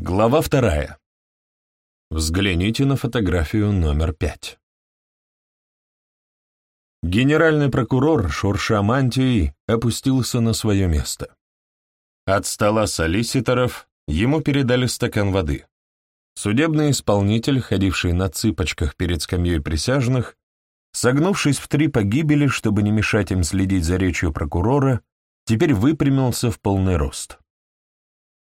Глава вторая. Взгляните на фотографию номер пять. Генеральный прокурор, шурша мантией, опустился на свое место. От стола солиситоров ему передали стакан воды. Судебный исполнитель, ходивший на цыпочках перед скамьей присяжных, согнувшись в три погибели, чтобы не мешать им следить за речью прокурора, теперь выпрямился в полный рост.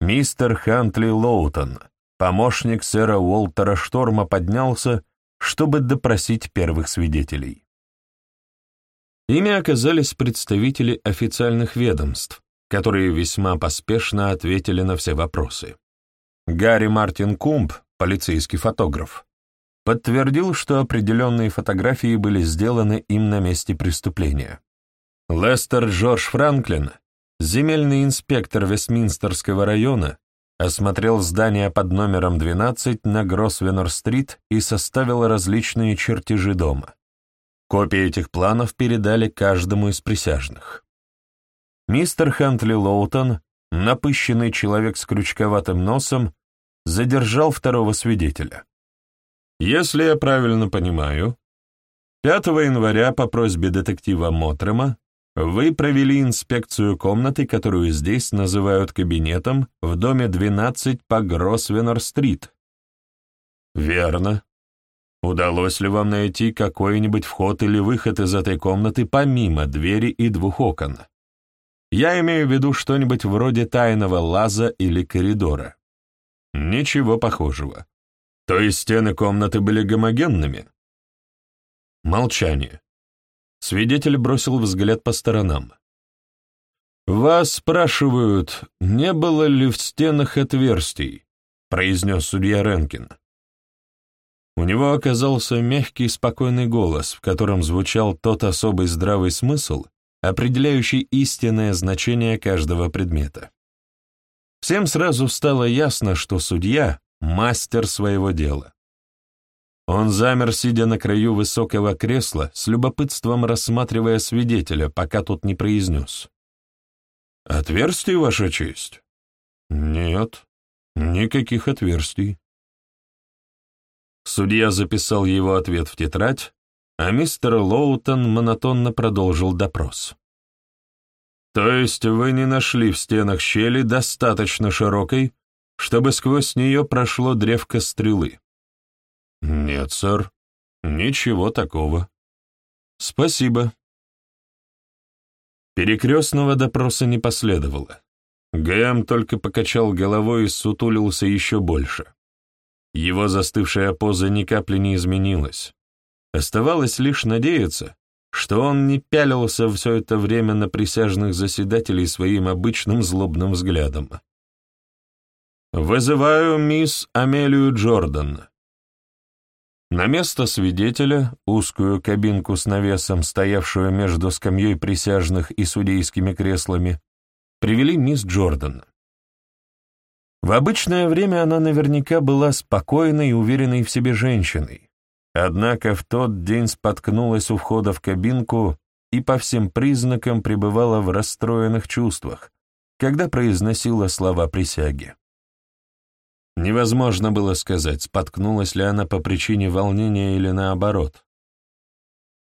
Мистер Хантли Лоутон, помощник сэра Уолтера Шторма, поднялся, чтобы допросить первых свидетелей. Ими оказались представители официальных ведомств, которые весьма поспешно ответили на все вопросы. Гарри Мартин Кумб, полицейский фотограф, подтвердил, что определенные фотографии были сделаны им на месте преступления. Лестер Джордж Франклин, Земельный инспектор Вестминстерского района осмотрел здание под номером 12 на Гросвеннер-стрит и составил различные чертежи дома. Копии этих планов передали каждому из присяжных. Мистер Хантли Лоутон, напыщенный человек с крючковатым носом, задержал второго свидетеля. Если я правильно понимаю, 5 января по просьбе детектива Мотрема вы провели инспекцию комнаты, которую здесь называют кабинетом, в доме 12 по Гросвеннер-стрит. Верно. Удалось ли вам найти какой-нибудь вход или выход из этой комнаты помимо двери и двух окон? Я имею в виду что-нибудь вроде тайного лаза или коридора. Ничего похожего. То есть стены комнаты были гомогенными? Молчание. Свидетель бросил взгляд по сторонам. «Вас спрашивают, не было ли в стенах отверстий?» — произнес судья Ренкин. У него оказался мягкий, спокойный голос, в котором звучал тот особый здравый смысл, определяющий истинное значение каждого предмета. Всем сразу стало ясно, что судья — мастер своего дела. Он замер, сидя на краю высокого кресла, с любопытством рассматривая свидетеля, пока тот не произнес. «Отверстий, Ваша честь?» «Нет, никаких отверстий». Судья записал его ответ в тетрадь, а мистер Лоутон монотонно продолжил допрос. «То есть вы не нашли в стенах щели достаточно широкой, чтобы сквозь нее прошло древко стрелы?» «Нет, сэр, ничего такого». «Спасибо». Перекрестного допроса не последовало. Гэм только покачал головой и сутулился еще больше. Его застывшая поза ни капли не изменилась. Оставалось лишь надеяться, что он не пялился все это время на присяжных заседателей своим обычным злобным взглядом. «Вызываю мисс Амелию Джордан», на место свидетеля, узкую кабинку с навесом, стоявшую между скамьей присяжных и судейскими креслами, привели мисс Джордан. В обычное время она наверняка была спокойной и уверенной в себе женщиной, однако в тот день споткнулась у входа в кабинку и по всем признакам пребывала в расстроенных чувствах, когда произносила слова присяги. Невозможно было сказать, споткнулась ли она по причине волнения или наоборот.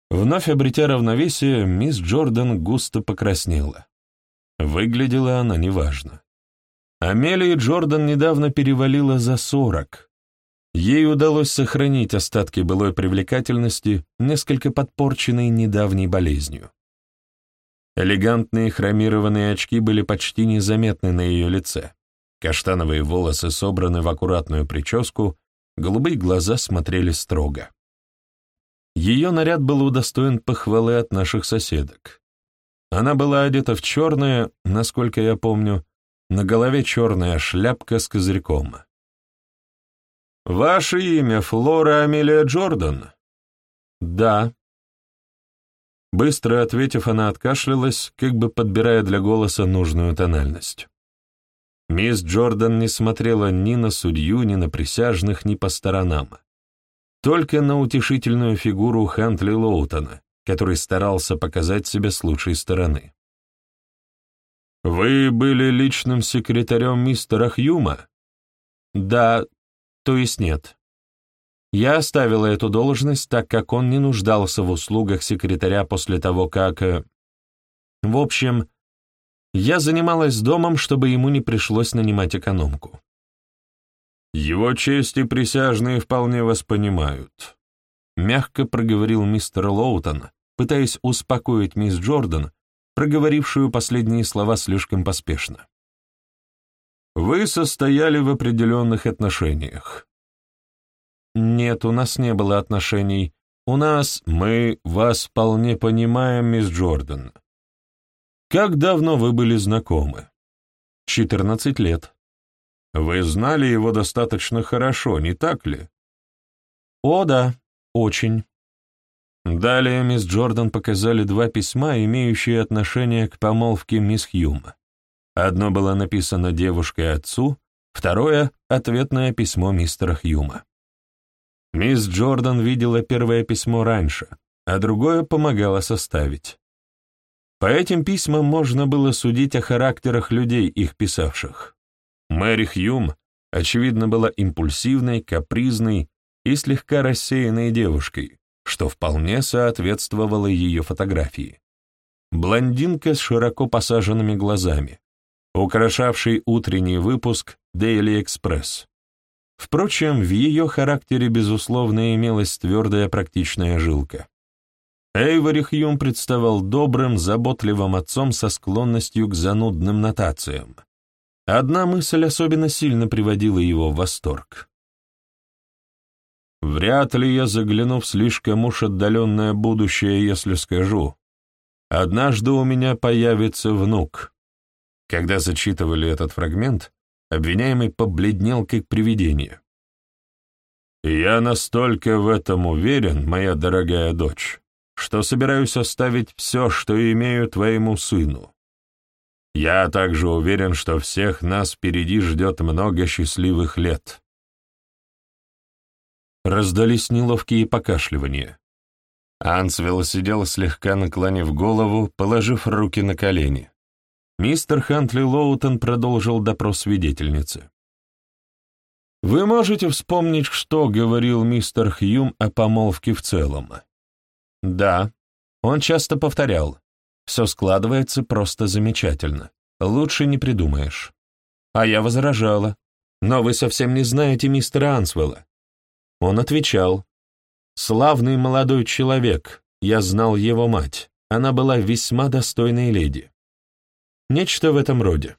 Вновь обретя равновесие, мисс Джордан густо покраснела. Выглядела она неважно. Амелия Джордан недавно перевалила за сорок. Ей удалось сохранить остатки былой привлекательности, несколько подпорченной недавней болезнью. Элегантные хромированные очки были почти незаметны на ее лице. Каштановые волосы собраны в аккуратную прическу, голубые глаза смотрели строго. Ее наряд был удостоен похвалы от наших соседок. Она была одета в черное, насколько я помню, на голове черная шляпка с козырьком. «Ваше имя Флора Амелия Джордан?» «Да». Быстро ответив, она откашлялась, как бы подбирая для голоса нужную тональность. Мисс Джордан не смотрела ни на судью, ни на присяжных, ни по сторонам. Только на утешительную фигуру Хантли Лоутона, который старался показать себя с лучшей стороны. «Вы были личным секретарем мистера Хьюма?» Да, то есть нет. Я оставила эту должность, так как он не нуждался в услугах секретаря после того, как... э, В общем, я занималась домом, чтобы ему не пришлось нанимать экономку. «Его честь и присяжные вполне вас понимают», — мягко проговорил мистер Лоутон, пытаясь успокоить мисс Джордан, проговорившую последние слова слишком поспешно. «Вы состояли в определенных отношениях». «Нет, у нас не было отношений. У нас... Мы вас вполне понимаем, мисс Джордан. Как давно вы были знакомы?» «Четырнадцать лет». Вы знали его достаточно хорошо, не так ли? О, да, очень. Далее мисс Джордан показали два письма, имеющие отношение к помолвке мисс Хьюма. Одно было написано девушкой отцу, второе — ответное письмо мистера Хьюма. Мисс Джордан видела первое письмо раньше, а другое помогала составить. По этим письмам можно было судить о характерах людей, их писавших. Мэри Хьюм, очевидно, была импульсивной, капризной и слегка рассеянной девушкой, что вполне соответствовало ее фотографии. Блондинка с широко посаженными глазами, украшавший утренний выпуск Daily Express. Впрочем, в ее характере, безусловно, имелась твердая практичная жилка. Эйвори Хьюм представал добрым, заботливым отцом со склонностью к занудным нотациям. Одна мысль особенно сильно приводила его в восторг. «Вряд ли я загляну в слишком уж отдаленное будущее, если скажу. Однажды у меня появится внук». Когда зачитывали этот фрагмент, обвиняемый побледнел как привидение. «Я настолько в этом уверен, моя дорогая дочь, что собираюсь оставить все, что имею твоему сыну. Я также уверен, что всех нас впереди ждет много счастливых лет. Раздались неловкие покашливания. Ансвелл сидел слегка наклонив голову, положив руки на колени. Мистер Хантли Лоутон продолжил допрос свидетельницы. «Вы можете вспомнить, что говорил мистер Хьюм о помолвке в целом?» «Да, он часто повторял. Все складывается просто замечательно. Лучше не придумаешь. А я возражала. Но вы совсем не знаете мистера Ансвелла. Он отвечал. Славный молодой человек. Я знал его мать. Она была весьма достойной леди. Нечто в этом роде.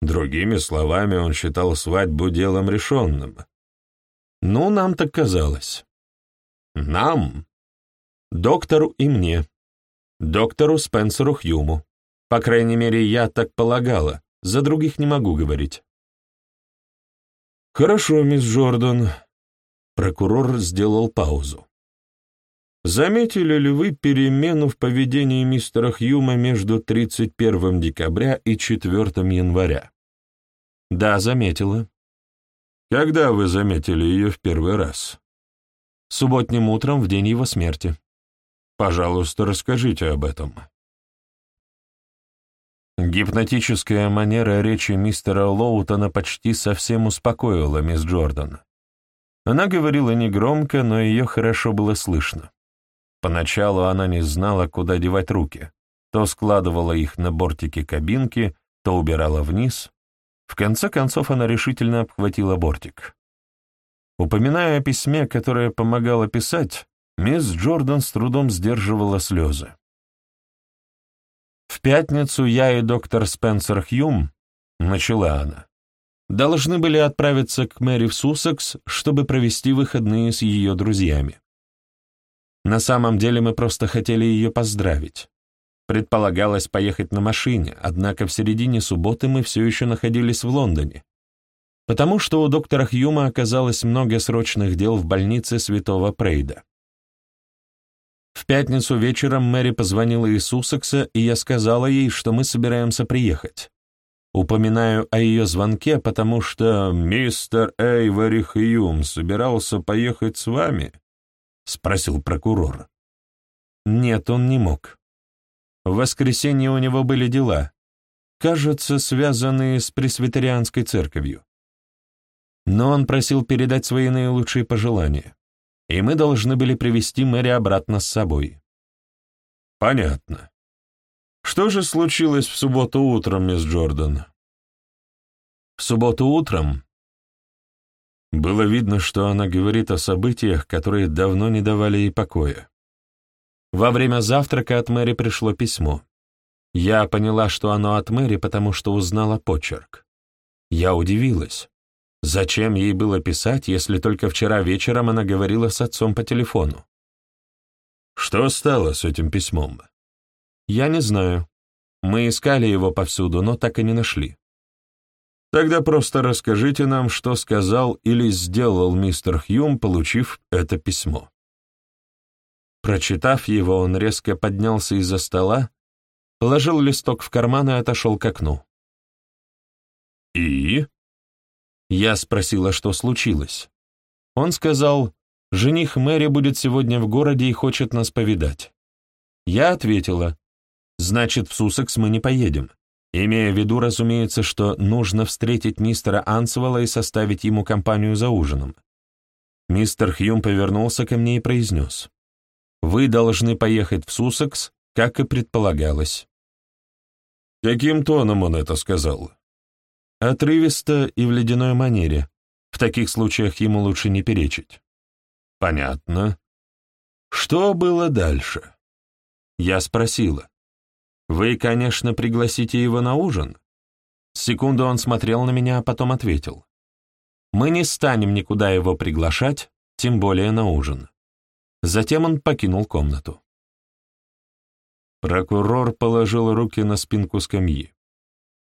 Другими словами, он считал свадьбу делом решенным. Ну, нам так казалось. Нам? Доктору и мне доктору Спенсеру Хьюму. По крайней мере, я так полагала, за других не могу говорить. «Хорошо, мисс Джордан». Прокурор сделал паузу. «Заметили ли вы перемену в поведении мистера Хьюма между 31 декабря и 4 января?» «Да, заметила». «Когда вы заметили ее в первый раз?» «Субботним утром, в день его смерти». Пожалуйста, расскажите об этом. Гипнотическая манера речи мистера Лоутона почти совсем успокоила мисс Джордан. Она говорила негромко, но ее хорошо было слышно. Поначалу она не знала, куда девать руки. То складывала их на бортике кабинки, то убирала вниз. В конце концов она решительно обхватила бортик. Упоминая о письме, которое помогала писать, Мисс Джордан с трудом сдерживала слезы. «В пятницу я и доктор Спенсер Хьюм», — начала она, — «должны были отправиться к Мэри в Суссекс, чтобы провести выходные с ее друзьями. На самом деле мы просто хотели ее поздравить. Предполагалось поехать на машине, однако в середине субботы мы все еще находились в Лондоне, потому что у доктора Хьюма оказалось много срочных дел в больнице Святого Прейда. В пятницу вечером Мэри позвонила из Суссекса, и я сказала ей, что мы собираемся приехать. Упоминаю о ее звонке, потому что мистер Эйвори Хьюм собирался поехать с вами, — спросил прокурор. Нет, он не мог. В воскресенье у него были дела, кажется, связанные с пресвитерианской церковью. но он просил передать свои наилучшие пожелания, и мы должны были привести Мэри обратно с собой. Понятно. Что же случилось в субботу утром, мисс Джордан? В субботу утром было видно, что она говорит о событиях, которые давно не давали ей покоя. Во время завтрака от Мэри пришло письмо. Я поняла, что оно от Мэри, потому что узнала почерк. Я удивилась. Зачем ей было писать, если только вчера вечером она говорила с отцом по телефону? Что стало с этим письмом? Я не знаю. Мы искали его повсюду, но так и не нашли. Тогда просто расскажите нам, что сказал или сделал мистер Хьюм, получив это письмо. Прочитав его, он резко поднялся из-за стола, положил листок в карман и отошел к окну. «И?» Я спросила, что случилось. Он сказал, «Жених Мэри будет сегодня в городе и хочет нас повидать». Я ответила, «Значит, в Сусекс мы не поедем имея в виду, разумеется, что нужно встретить мистера Ансвелла и составить ему компанию за ужином. Мистер Хьюм повернулся ко мне и произнес, «Вы должны поехать в Суссекс, как и предполагалось». Каким тоном он это сказал? Отрывисто и в ледяной манере. В таких случаях ему лучше не перечить. Понятно. Что было дальше? Я спросила. «Вы, конечно, пригласите его на ужин?» Секунду он смотрел на меня, а потом ответил. «Мы не станем никуда его приглашать, тем более на ужин». Затем он покинул комнату. Прокурор положил руки на спинку скамьи.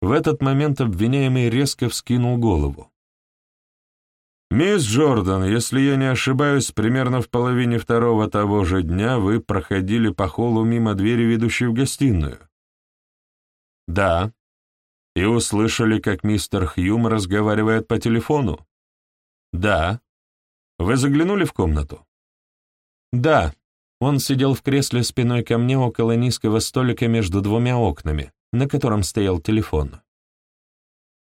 В этот момент обвиняемый резко вскинул голову. «Мисс Джордан, если я не ошибаюсь, примерно в половине второго того же дня вы проходили по холлу мимо двери, ведущей в гостиную». «Да». «И услышали, как мистер Хьюм разговаривает по телефону?» «Да». «Вы заглянули в комнату?» «Да». Он сидел в кресле спиной ко мне около низкого столика между двумя окнами, на котором стоял телефон.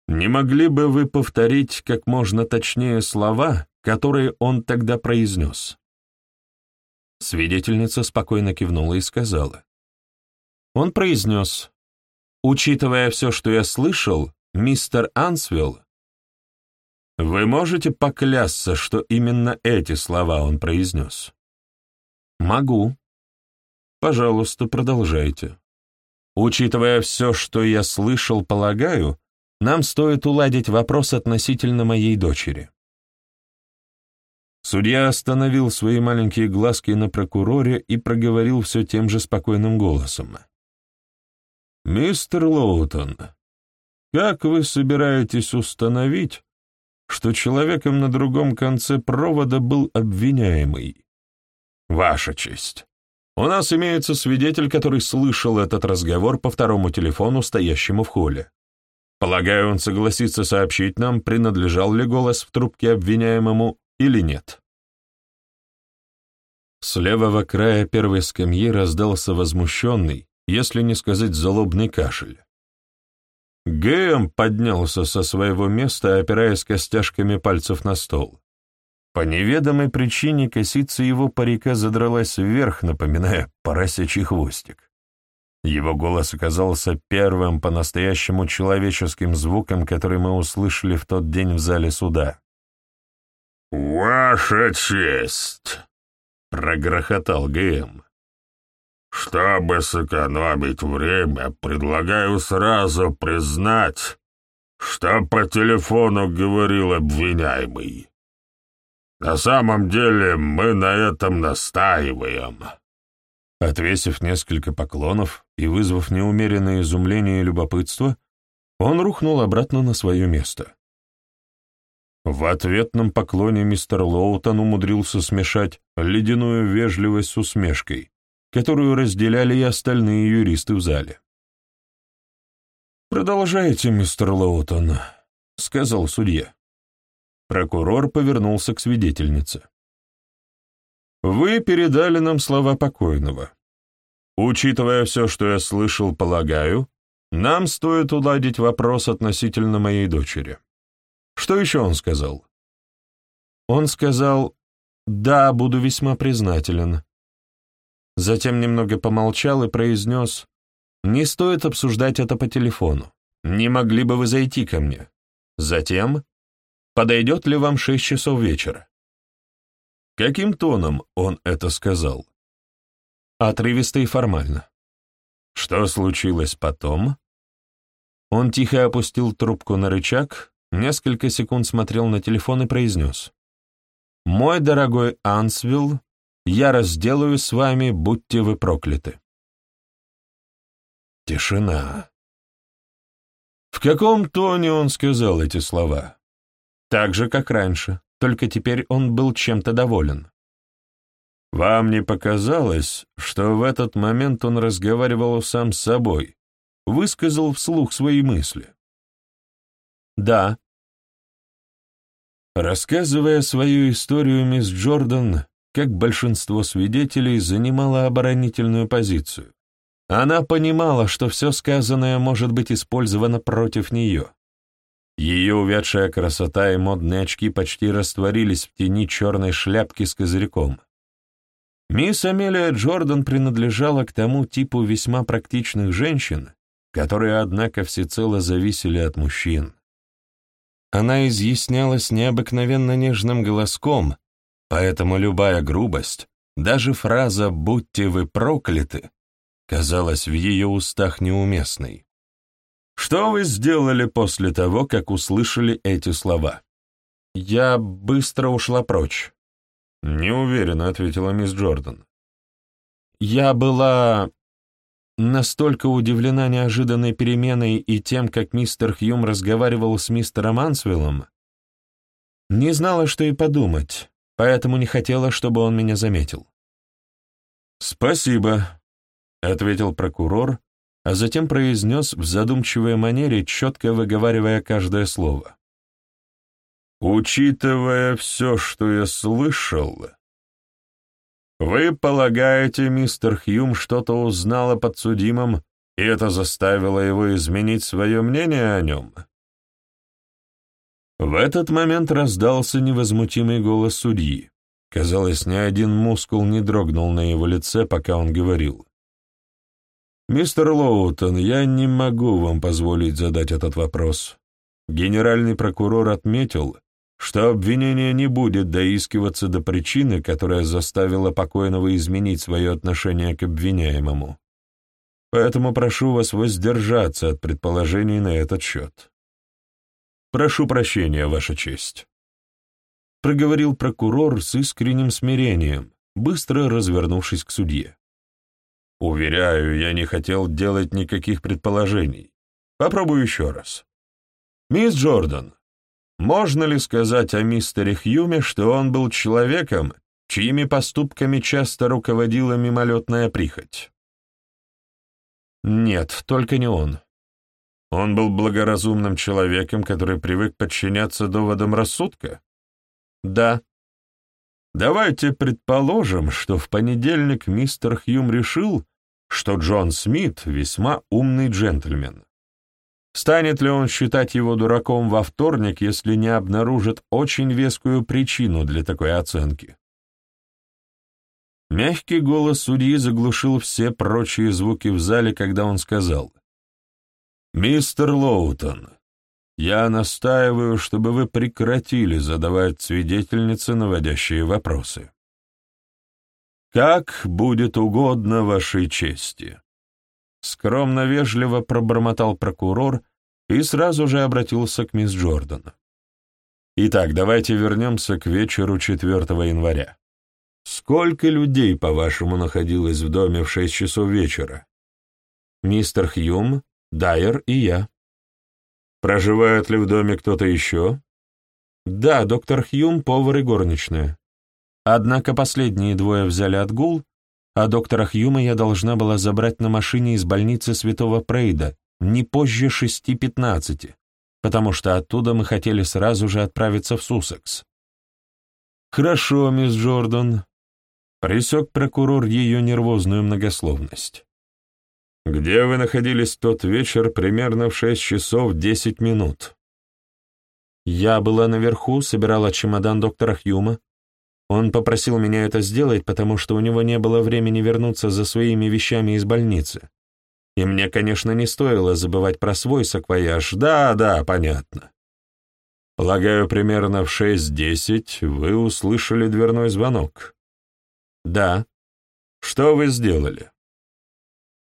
Не могли бы вы повторить как можно точнее слова, которые он тогда произнес?» Свидетельница спокойно кивнула и сказала. Он произнес, «Учитывая все, что я слышал, мистер Ансвилл, вы можете поклясться, что именно эти слова он произнес?» «Могу». «Пожалуйста, продолжайте». «Учитывая все, что я слышал, полагаю, нам стоит уладить вопрос относительно моей дочери. Судья остановил свои маленькие глазки на прокуроре и проговорил все тем же спокойным голосом. «Мистер Лоутон, как вы собираетесь установить, что человеком на другом конце провода был обвиняемый?» «Ваша честь. У нас имеется свидетель, который слышал этот разговор по второму телефону, стоящему в холле. Полагаю, он согласится сообщить нам, принадлежал ли голос в трубке обвиняемому или нет. С левого края первой скамьи раздался возмущенный, если не сказать злобный кашель. Гэм поднялся со своего места, опираясь костяшками пальцев на стол. По неведомой причине косица его парика задралась вверх, напоминая поросячий хвостик. Его голос оказался первым по-настоящему человеческим звуком, который мы услышали в тот день в зале суда. «Ваша честь!» — прогрохотал ГМ. «Чтобы сэкономить время, предлагаю сразу признать, что по телефону говорил обвиняемый. На самом деле мы на этом настаиваем». Отвесив несколько поклонов и вызвав неумеренное изумление и любопытство, он рухнул обратно на свое место. В ответном поклоне мистер Лоутон умудрился смешать ледяную вежливость с усмешкой, которую разделяли и остальные юристы в зале. «Продолжайте, мистер Лоутон», — сказал судья. Прокурор повернулся к свидетельнице. Вы передали нам слова покойного. Учитывая все, что я слышал, полагаю, нам стоит уладить вопрос относительно моей дочери. Что еще он сказал? Он сказал, «Да, буду весьма признателен». Затем немного помолчал и произнес, «Не стоит обсуждать это по телефону. Не могли бы вы зайти ко мне? Затем, подойдет ли вам шесть часов вечера?» Каким тоном он это сказал? Отрывисто и формально. Что случилось потом? Он тихо опустил трубку на рычаг, несколько секунд смотрел на телефон и произнес. «Мой дорогой Ансвилл, я разделаю с вами, будьте вы прокляты». Тишина. В каком тоне он сказал эти слова? Так же, как раньше, только теперь он был чем-то доволен. Вам не показалось, что в этот момент он разговаривал сам с собой, высказал вслух свои мысли? Да. Рассказывая свою историю, мисс Джордан, как большинство свидетелей, занимала оборонительную позицию. Она понимала, что все сказанное может быть использовано против нее. Ее увядшая красота и модные очки почти растворились в тени черной шляпки с козырьком. Мисс Амелия Джордан принадлежала к тому типу весьма практичных женщин, которые, однако, всецело зависели от мужчин. Она изъяснялась необыкновенно нежным голоском, поэтому любая грубость, даже фраза «будьте вы прокляты», казалась в ее устах неуместной. «Что вы сделали после того, как услышали эти слова?» «Я быстро ушла прочь». «Не уверена», — ответила мисс Джордан. «Я была настолько удивлена неожиданной переменой и тем, как мистер Хьюм разговаривал с мистером Ансвиллом, не знала, что и подумать, поэтому не хотела, чтобы он меня заметил». «Спасибо», — ответил прокурор, а затем произнес в задумчивой манере, четко выговаривая каждое слово. «Учитывая все, что я слышал, вы полагаете, мистер Хьюм что-то узнал о подсудимом, и это заставило его изменить свое мнение о нем?» В этот момент раздался невозмутимый голос судьи. Казалось, ни один мускул не дрогнул на его лице, пока он говорил. «Мистер Лоутон, я не могу вам позволить задать этот вопрос. Генеральный прокурор отметил, что обвинение не будет доискиваться до причины, которая заставила покойного изменить свое отношение к обвиняемому. Поэтому прошу вас воздержаться от предположений на этот счет. Прошу прощения, Ваша честь», — проговорил прокурор с искренним смирением, быстро развернувшись к судье. Уверяю, я не хотел делать никаких предположений. Попробую еще раз. Мисс Джордан, можно ли сказать о мистере Хьюме, что он был человеком, чьими поступками часто руководила мимолетная прихоть? Нет, только не он. Он был благоразумным человеком, который привык подчиняться доводам рассудка? Да. Давайте предположим, что в понедельник мистер Хьюм решил, что Джон Смит весьма умный джентльмен. Станет ли он считать его дураком во вторник, если не обнаружит очень вескую причину для такой оценки? Мягкий голос судьи заглушил все прочие звуки в зале, когда он сказал, «Мистер Лоутон, я настаиваю, чтобы вы прекратили задавать свидетельнице наводящие вопросы. Как будет угодно вашей чести. Скромно-вежливо пробормотал прокурор и сразу же обратился к мисс Джордан. Итак, давайте вернемся к вечеру 4 января. Сколько людей, по-вашему, находилось в доме в шесть часов вечера? Мистер Хьюм, Дайер и я. Проживает ли в доме кто-то еще? Да, доктор Хьюм, повар и горничная. Однако последние двое взяли отгул, а доктора Хьюма я должна была забрать на машине из больницы Святого Прейда не позже шести пятнадцати, потому что оттуда мы хотели сразу же отправиться в Суссекс. «Хорошо, мисс Джордан», — присек прокурор ее нервозную многословность. «Где вы находились тот вечер примерно в шесть часов десять минут?» Я была наверху, собирала чемодан доктора Хьюма. Он попросил меня это сделать, потому что у него не было времени вернуться за своими вещами из больницы. И мне, конечно, не стоило забывать про свой саквояж. Да, да, понятно. Полагаю, примерно в 6.10 вы услышали дверной звонок. Да. Что вы сделали?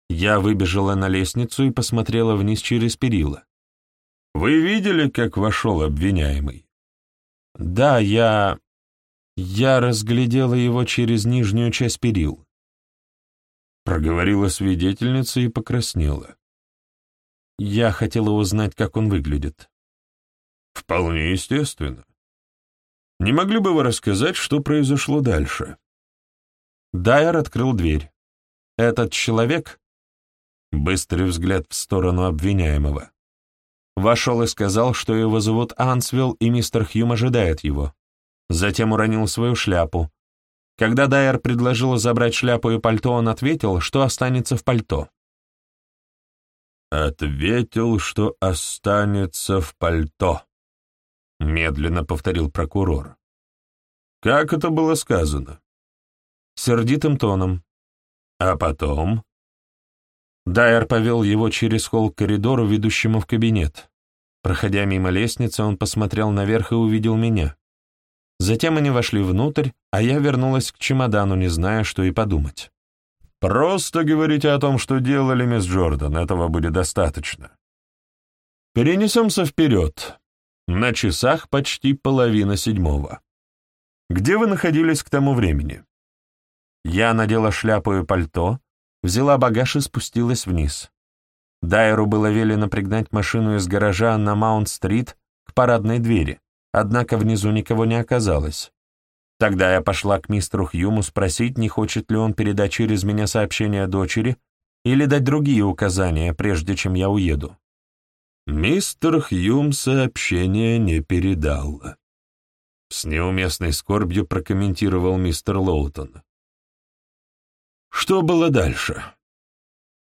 Я выбежала на лестницу и посмотрела вниз через перила. Вы видели, как вошел обвиняемый? Да, я... Я разглядела его через нижнюю часть перил. Проговорила свидетельница и покраснела. Я хотела узнать, как он выглядит. Вполне естественно. Не могли бы вы рассказать, что произошло дальше? Дайер открыл дверь. Этот человек... Быстрый взгляд в сторону обвиняемого. Вошел и сказал, что его зовут Ансвилл, и мистер Хьюм ожидает его. Затем уронил свою шляпу. Когда Дайер предложил забрать шляпу и пальто, он ответил, что останется в пальто. «Ответил, что останется в пальто», — медленно повторил прокурор. «Как это было сказано?» Сердитым тоном. «А потом?» Дайер повел его через холл к коридору, ведущему в кабинет. Проходя мимо лестницы, он посмотрел наверх и увидел меня. Затем они вошли внутрь, а я вернулась к чемодану, не зная, что и подумать. «Просто говорите о том, что делали, мисс Джордан, этого будет достаточно. Перенесемся вперед. На часах почти половина седьмого. Где вы находились к тому времени?» Я надела шляпу и пальто, взяла багаж и спустилась вниз. Дайеру было велено пригнать машину из гаража на Маунт-стрит к парадной двери, однако внизу никого не оказалось. Тогда я пошла к мистеру Хьюму спросить, не хочет ли он передать через меня сообщение дочери или дать другие указания, прежде чем я уеду. Мистер Хьюм сообщение не передал. С неуместной скорбью прокомментировал мистер Лоутон. Что было дальше?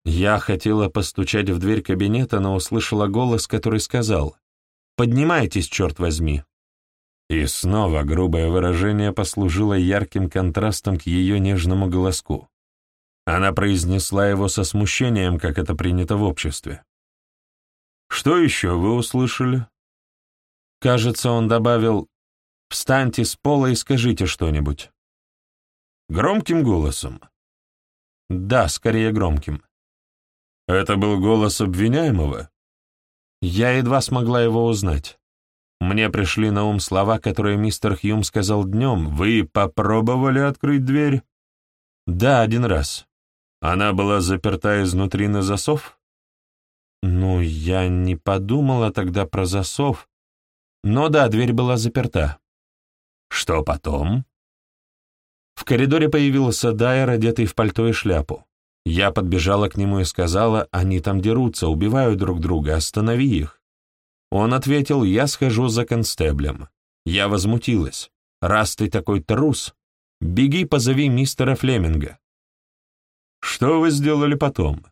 Я хотела постучать в дверь кабинета, но услышала голос, который сказал «Поднимайтесь, черт возьми». И снова грубое выражение послужило ярким контрастом к ее нежному голоску. Она произнесла его со смущением, как это принято в обществе. «Что еще вы услышали?» Кажется, он добавил «Встаньте с пола и скажите что-нибудь». Громким голосом. Да, скорее громким. Это был голос обвиняемого? Я едва смогла его узнать. Мне пришли на ум слова, которые мистер Хьюм сказал днем. «Вы попробовали открыть дверь?» «Да, один раз. Она была заперта изнутри на засов?» «Ну, я не подумала тогда про засов. Но да, дверь была заперта». «Что потом?» В коридоре появился Дайер, одетый в пальто и шляпу. Я подбежала к нему и сказала, они там дерутся, убивают друг друга, останови их. Он ответил, я схожу за констеблем. Я возмутилась. Раз ты такой трус, беги позови мистера Флеминга. Что вы сделали потом?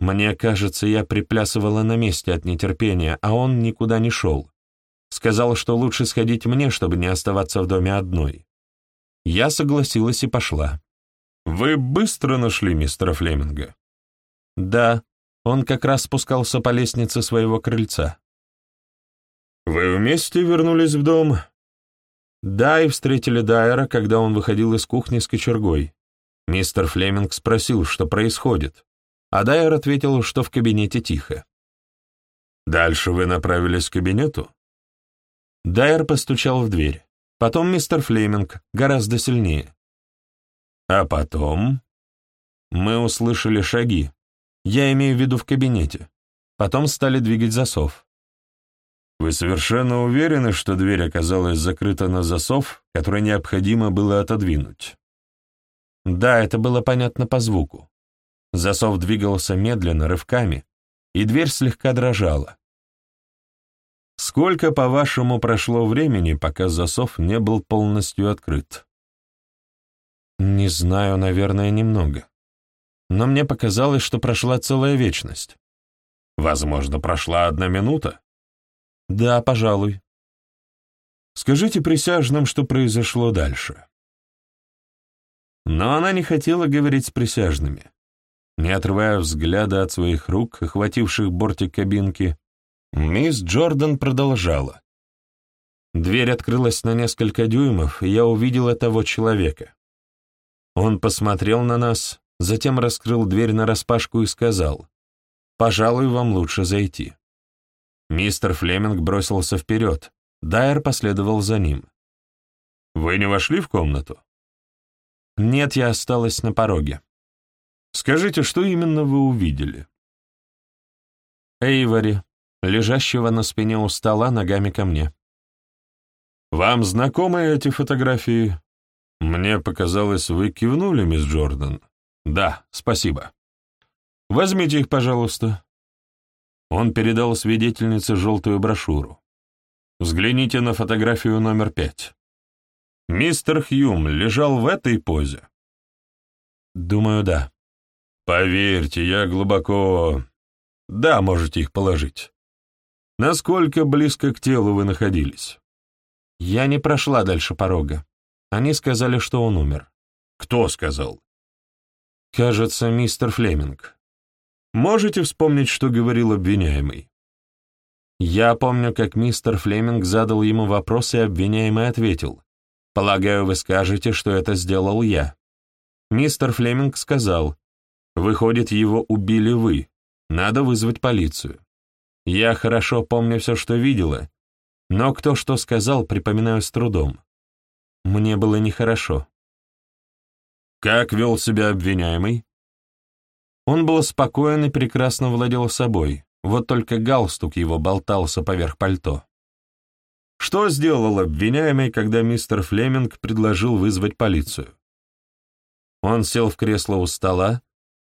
Мне кажется, я приплясывала на месте от нетерпения, а он никуда не шел. Сказал, что лучше сходить мне, чтобы не оставаться в доме одной. Я согласилась и пошла. «Вы быстро нашли мистера Флеминга?» «Да, он как раз спускался по лестнице своего крыльца». «Вы вместе вернулись в дом?» «Да, и встретили Дайера, когда он выходил из кухни с кочергой. Мистер Флеминг спросил, что происходит, а Дайер ответил, что в кабинете тихо. «Дальше вы направились к кабинету?» Дайер постучал в дверь. Потом мистер Флеминг, гораздо сильнее. А потом... Мы услышали шаги. Я имею в виду в кабинете. Потом стали двигать засов. Вы совершенно уверены, что дверь оказалась закрыта на засов, который необходимо было отодвинуть? Да, это было понятно по звуку. Засов двигался медленно, рывками, и дверь слегка дрожала. Сколько, по-вашему, прошло времени, пока засов не был полностью открыт? Не знаю, наверное, немного. Но мне показалось, что прошла целая вечность. Возможно, прошла одна минута. Да, пожалуй. Скажите присяжным, что произошло дальше. Но она не хотела говорить с присяжными. Не отрывая взгляда от своих рук, охвативших бортик кабинки, мисс Джордан продолжала. Дверь открылась на несколько дюймов, и я увидела того человека. Он посмотрел на нас, затем раскрыл дверь нараспашку и сказал, «Пожалуй, вам лучше зайти». Мистер Флеминг бросился вперед, Дайер последовал за ним. «Вы не вошли в комнату?» «Нет, я осталась на пороге». «Скажите, что именно вы увидели?» Эйвори, лежащего на спине у стола ногами ко мне. «Вам знакомы эти фотографии?» «Мне показалось, вы кивнули, мисс Джордан». «Да, спасибо». «Возьмите их, пожалуйста». Он передал свидетельнице желтую брошюру. «Взгляните на фотографию номер пять. Мистер Хьюм лежал в этой позе?» «Думаю, да». «Поверьте, я глубоко...» «Да, можете их положить». «Насколько близко к телу вы находились?» «Я не прошла дальше порога. Они сказали, что он умер». «Кто сказал?» «Кажется, мистер Флеминг». «Можете вспомнить, что говорил обвиняемый?» Я помню, как мистер Флеминг задал ему вопрос, и обвиняемый ответил. «Полагаю, вы скажете, что это сделал я». Мистер Флеминг сказал, «Выходит, его убили вы. Надо вызвать полицию». Я хорошо помню все, что видела, но кто что сказал, припоминаю с трудом. Мне было нехорошо. Как вел себя обвиняемый? Он был спокоен и прекрасно владел собой, вот только галстук его болтался поверх пальто. Что сделал обвиняемый, когда мистер Флеминг предложил вызвать полицию? Он сел в кресло у стола,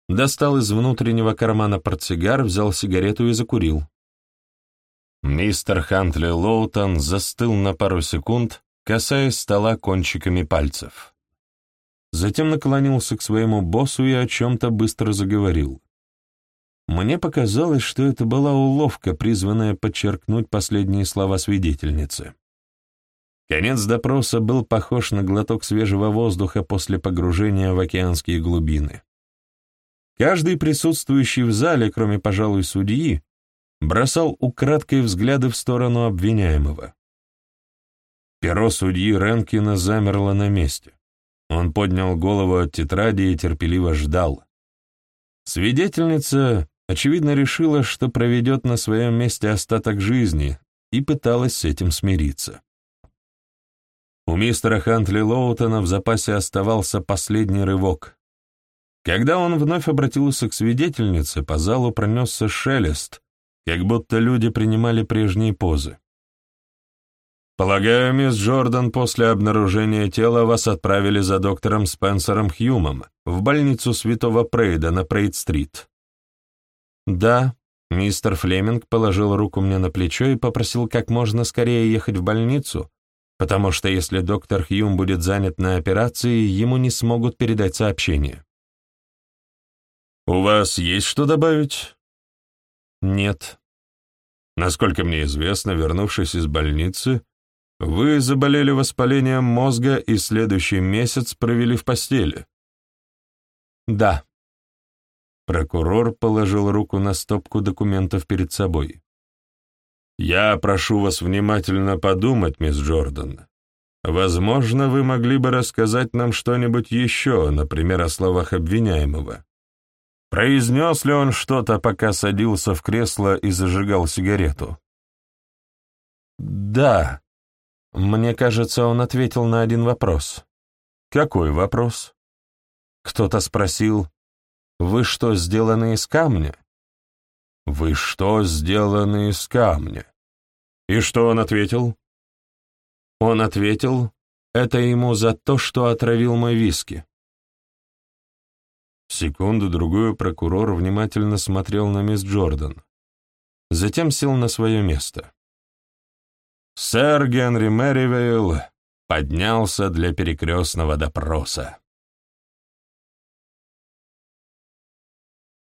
достал из внутреннего кармана портсигар, взял сигарету и закурил. Мистер Хантли Лоутон застыл на пару секунд, касаясь стола кончиками пальцев. Затем наклонился к своему боссу и о чем-то быстро заговорил. Мне показалось, что это была уловка, призванная подчеркнуть последние слова свидетельницы. Конец допроса был похож на глоток свежего воздуха после погружения в океанские глубины. Каждый присутствующий в зале, кроме, пожалуй, судьи, бросал украдкой взгляды в сторону обвиняемого. Перо судьи Ренкина замерло на месте. Он поднял голову от тетради и терпеливо ждал. Свидетельница, очевидно, решила, что проведет на своем месте остаток жизни, и пыталась с этим смириться. У мистера Хантли Лоутона в запасе оставался последний рывок. Когда он вновь обратился к свидетельнице, по залу пронесся шелест, как будто люди принимали прежние позы. Полагаю, мисс Джордан, после обнаружения тела вас отправили за доктором Спенсером Хьюмом в больницу Святого Прейда на Прейд-стрит. Да, мистер Флеминг положил руку мне на плечо и попросил как можно скорее ехать в больницу, потому что если доктор Хьюм будет занят на операции, ему не смогут передать сообщение. «У вас есть что добавить?» «Нет». «Насколько мне известно, вернувшись из больницы, вы заболели воспалением мозга и следующий месяц провели в постели. Да. Прокурор положил руку на стопку документов перед собой. Я прошу вас внимательно подумать, мисс Джордан. Возможно, вы могли бы рассказать нам что-нибудь еще, например, о словах обвиняемого. Произнес ли он что-то, пока садился в кресло и зажигал сигарету? Да, мне кажется, он ответил на один вопрос. Какой вопрос? Кто-то спросил, «Вы что, сделаны из камня?» «Вы что, сделаны из камня?» И что он ответил? Он ответил, «Это ему за то, что отравил мой виски». Секунду-другую прокурор внимательно смотрел на мисс Джордан. Затем сел на свое место. Сэр Генри Мэривейл поднялся для перекрестного допроса.